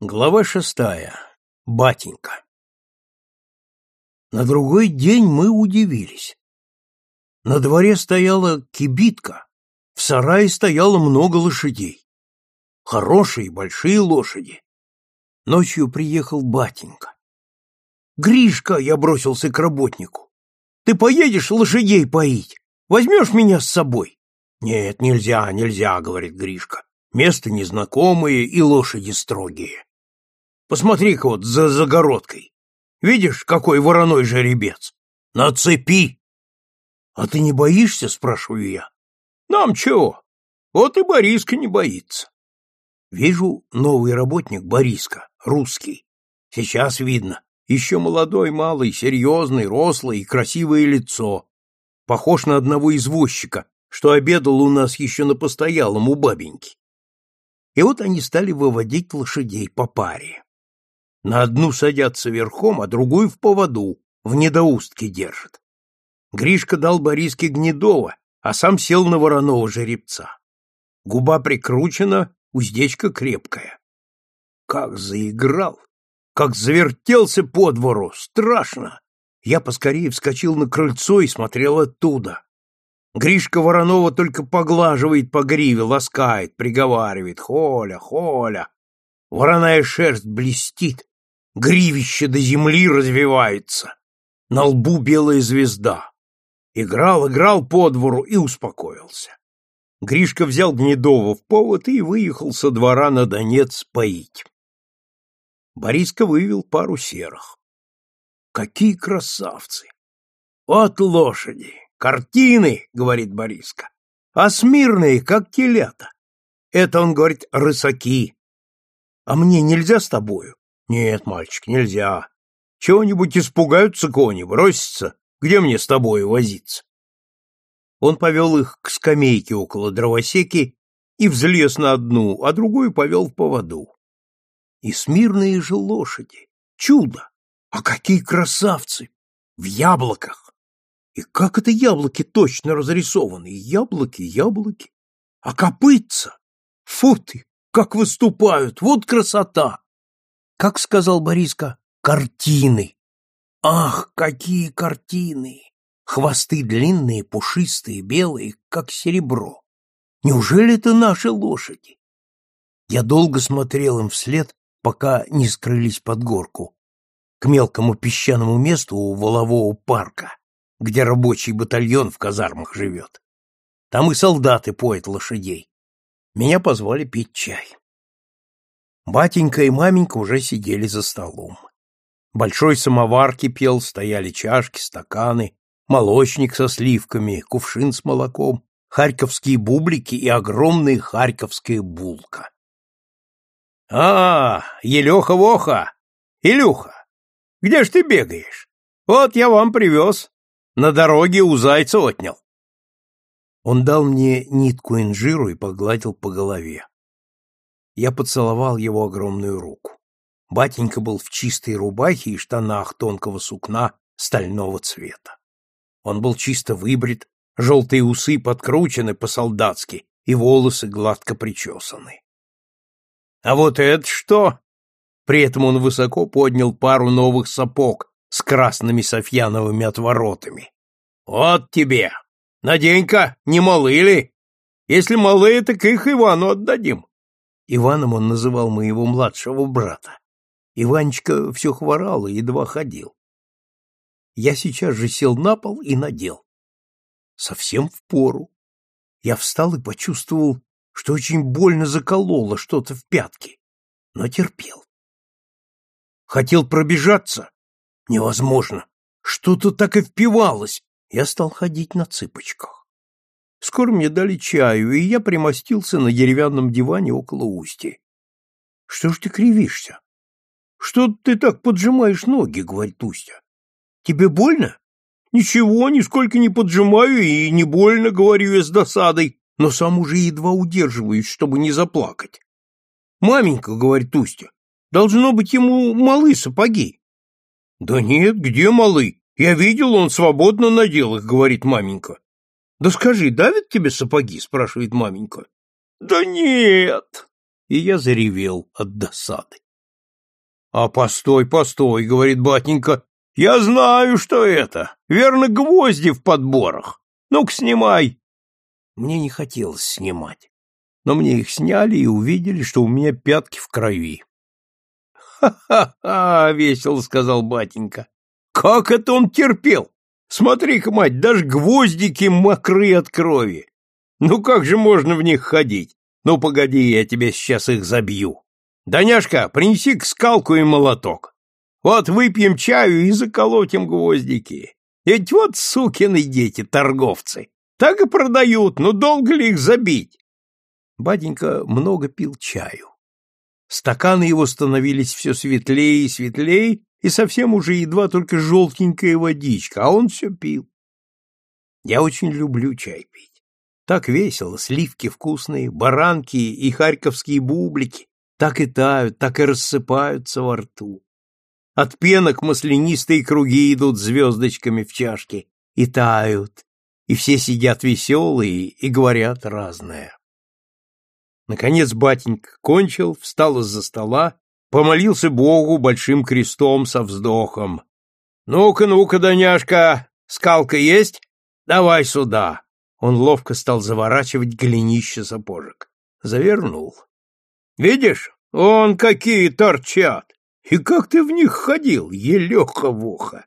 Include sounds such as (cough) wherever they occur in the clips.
Глава шестая. Батенька. На другой день мы удивились. На дворе стояла кибитка, в сарае стояло много лошадей. Хорошие, большие лошади. Ночью приехал батенька. «Гришка!» — я бросился к работнику. «Ты поедешь лошадей поить? Возьмешь меня с собой?» «Нет, нельзя, нельзя», — говорит Гришка. «Место незнакомое и лошади строгие». Посмотри-ка вот за загородкой. Видишь, какой вороной жеребец? На цепи. А ты не боишься, спрашиваю я. Нам чего? Вот и Бориска не боится. Вижу новый работник Бориска, русский. Сейчас видно. Еще молодой, малый, серьезный, рослый и красивое лицо. Похож на одного извозчика, что обедал у нас еще на постоялом у бабеньки. И вот они стали выводить лошадей по паре. На одну садятся верхом, а другую в поводу, в недоустке держат. Гришка дал Бориске Гнедова, а сам сел на вороного жеребца. Губа прикручена, уздечка крепкая. Как заиграл, как завертелся по двору, страшно. Я поскорее вскочил на крыльцо и смотрел оттуда. Гришка Воронова только поглаживает по гриве, ласкает, приговаривает «Холя, Холя». Вороная шерсть блестит, гривище до земли развивается, на лбу белая звезда. Играл, играл по двору и успокоился. Гришка взял Гнедова в повод и выехал со двора на Донец поить. Бориска вывел пару серых. Какие красавцы! Вот лошади! Картины, говорит Бориска, а смирные, как телята. Это, он говорит, рысаки. А мне нельзя с тобою? Нет, мальчик, нельзя. Чего-нибудь испугаются кони, бросятся. Где мне с тобой возиться? Он повел их к скамейке около дровосеки и взлез на одну, а другую повел в поводу. И смирные же лошади. Чудо! А какие красавцы! В яблоках! И как это яблоки точно разрисованы? Яблоки, яблоки. А копытца? Фу ты! Как выступают! Вот красота! Как сказал Бориска, картины. Ах, какие картины! Хвосты длинные, пушистые, белые, как серебро. Неужели это наши лошади? Я долго смотрел им вслед, пока не скрылись под горку, к мелкому песчаному месту у волового парка, где рабочий батальон в казармах живет. Там и солдаты поят лошадей. Меня позвали пить чай. Батенька и маменька уже сидели за столом. Большой самовар кипел, стояли чашки, стаканы, молочник со сливками, кувшин с молоком, харьковские бублики и огромная харьковская булка. — А, Елеха-воха! Илюха, где ж ты бегаешь? Вот я вам привез. На дороге у зайца отнял. Он дал мне нитку инжиру и погладил по голове. Я поцеловал его огромную руку. Батенька был в чистой рубахе и штанах тонкого сукна стального цвета. Он был чисто выбрит, желтые усы подкручены по-солдатски и волосы гладко причесаны. «А вот это что?» При этом он высоко поднял пару новых сапог с красными софьяновыми отворотами. «Вот тебе! Надень-ка, не малы ли? Если малые, так их Ивану отдадим. Иваном он называл моего младшего брата. Иванечка все хворал и едва ходил. Я сейчас же сел на пол и надел. Совсем в пору. Я встал и почувствовал, что очень больно закололо что-то в пятке, но терпел. Хотел пробежаться? Невозможно. Что-то так и впивалось. Я стал ходить на цыпочках. Скоро мне дали чаю, и я примостился на деревянном диване около устья. — Что ж ты кривишься? — Что ты так поджимаешь ноги? — говорит Устья. — Тебе больно? — Ничего, нисколько не поджимаю и не больно, — говорю я с досадой, но сам уже едва удерживаюсь, чтобы не заплакать. — Маменька, — говорит Устья, — должно быть ему малы сапоги. — Да нет, где малы? Я видел, он свободно надел их, — говорит маменька. Да скажи, давят тебе сапоги? спрашивает маменька. Да нет. И я заревел от досады. А постой, постой, говорит батенька, я знаю, что это. Верно, гвозди в подборах. Ну-ка, снимай. Мне не хотелось снимать, но мне их сняли и увидели, что у меня пятки в крови. «Ха-ха-ха!» — весело сказал батенька. «Как это он терпел! Смотри-ка, мать, даже гвоздики мокры от крови! Ну как же можно в них ходить? Ну погоди, я тебе сейчас их забью! Даняшка, принеси-ка скалку и молоток! Вот выпьем чаю и заколотим гвоздики! Ведь вот сукины дети, торговцы! Так и продают, но долго ли их забить?» Батенька много пил чаю. Стаканы его становились все светлее и светлее, и совсем уже едва только желтенькая водичка, а он все пил. Я очень люблю чай пить. Так весело, сливки вкусные, баранки и харьковские бублики так и тают, так и рассыпаются во рту. От пенок маслянистые круги идут звездочками в чашке и тают, и все сидят веселые и говорят разное. Наконец батенька кончил, встал из-за стола, помолился Богу большим крестом со вздохом. «Ну-ка, ну-ка, Доняшка, скалка есть? Давай сюда!» Он ловко стал заворачивать голенище сапожек. Завернул. «Видишь, он какие торчат! И как ты в них ходил, елеха-воха!»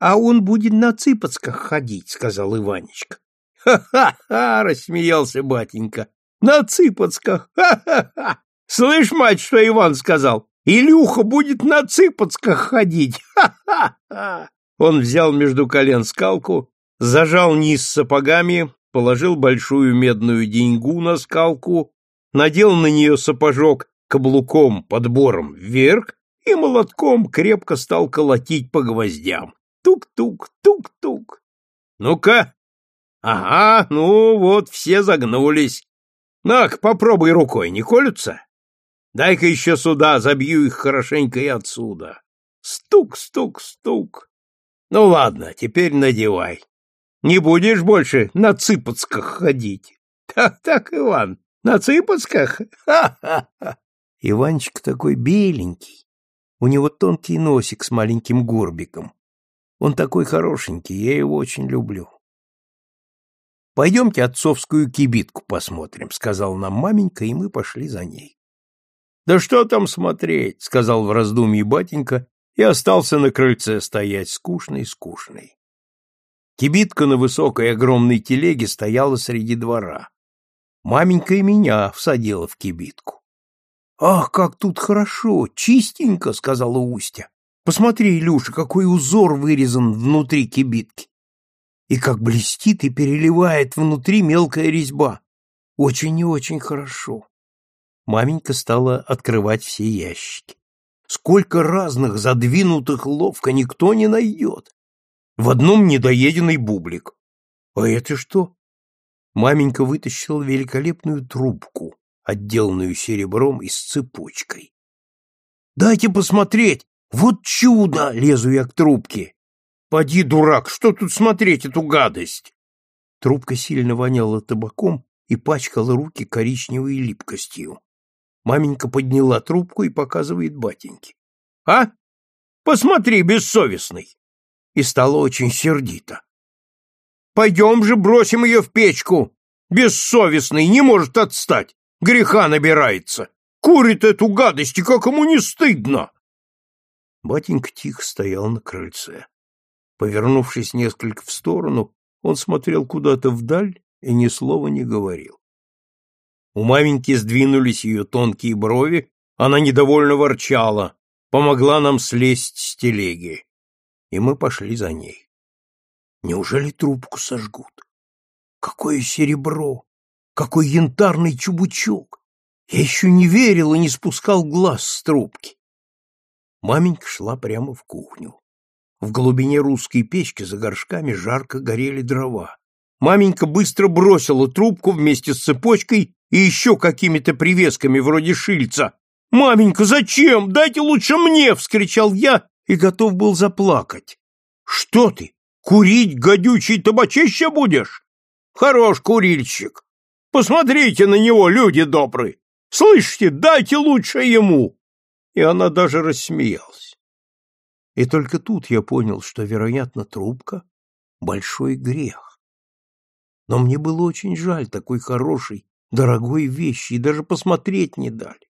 «А он будет на цыпочках ходить», — сказал Иванечка. «Ха-ха-ха!» — рассмеялся батенька. На цыпочках! Ха-ха-ха! Слышь, мать, что Иван сказал? Илюха будет на цыпочках ходить! (laughs) Ха-ха-ха!» Он взял между колен скалку, зажал низ сапогами, положил большую медную деньгу на скалку, надел на нее сапожок каблуком, подбором вверх и молотком крепко стал колотить по гвоздям. Тук-тук, тук-тук. Ну-ка. Ага, ну вот, все загнулись. Так, попробуй рукой, не колются? Дай-ка еще сюда, забью их хорошенько и отсюда. Стук, стук, стук. Ну ладно, теперь надевай. Не будешь больше на цыпочках ходить. Так, так, Иван, на цыпочках? Ха-ха-ха. Иванчик такой беленький. У него тонкий носик с маленьким горбиком. Он такой хорошенький, я его очень люблю. Пойдемте отцовскую кибитку посмотрим, сказал нам маменька, и мы пошли за ней. Да что там смотреть, сказал в раздумье батенька и остался на крыльце стоять скучный-скучный. Кибитка на высокой огромной телеге стояла среди двора. Маменька и меня всадила в кибитку. Ах, как тут хорошо, чистенько, сказала Устя. Посмотри, Илюша, какой узор вырезан внутри кибитки и как блестит и переливает внутри мелкая резьба. Очень и очень хорошо. Маменька стала открывать все ящики. Сколько разных задвинутых ловко никто не найдет. В одном недоеденный бублик. А это что? Маменька вытащила великолепную трубку, отделанную серебром и с цепочкой. «Дайте посмотреть! Вот чудо!» — лезу я к трубке. Поди, дурак, что тут смотреть эту гадость? Трубка сильно воняла табаком и пачкала руки коричневой липкостью. Маменька подняла трубку и показывает батеньке. — А? Посмотри, бессовестный! И стало очень сердито. — Пойдем же бросим ее в печку! Бессовестный, не может отстать! Греха набирается! Курит эту гадость, и как ему не стыдно! Батенька тихо стоял на крыльце. Повернувшись несколько в сторону, он смотрел куда-то вдаль и ни слова не говорил. У маменьки сдвинулись ее тонкие брови, она недовольно ворчала, помогла нам слезть с телеги, и мы пошли за ней. Неужели трубку сожгут? Какое серебро! Какой янтарный чубучок! Я еще не верил и не спускал глаз с трубки. Маменька шла прямо в кухню. В глубине русской печки за горшками жарко горели дрова. Маменька быстро бросила трубку вместе с цепочкой и еще какими-то привесками вроде шильца. «Маменька, зачем? Дайте лучше мне!» — вскричал я и готов был заплакать. «Что ты? Курить гадючий табачище будешь? Хорош курильщик! Посмотрите на него, люди добрые! Слышите, дайте лучше ему!» и она даже рассмеялась. И только тут я понял, что, вероятно, трубка — большой грех. Но мне было очень жаль такой хорошей, дорогой вещи, и даже посмотреть не дали.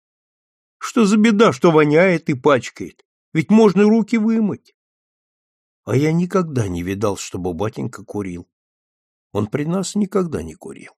Что за беда, что воняет и пачкает? Ведь можно руки вымыть. А я никогда не видал, чтобы батенька курил. Он при нас никогда не курил.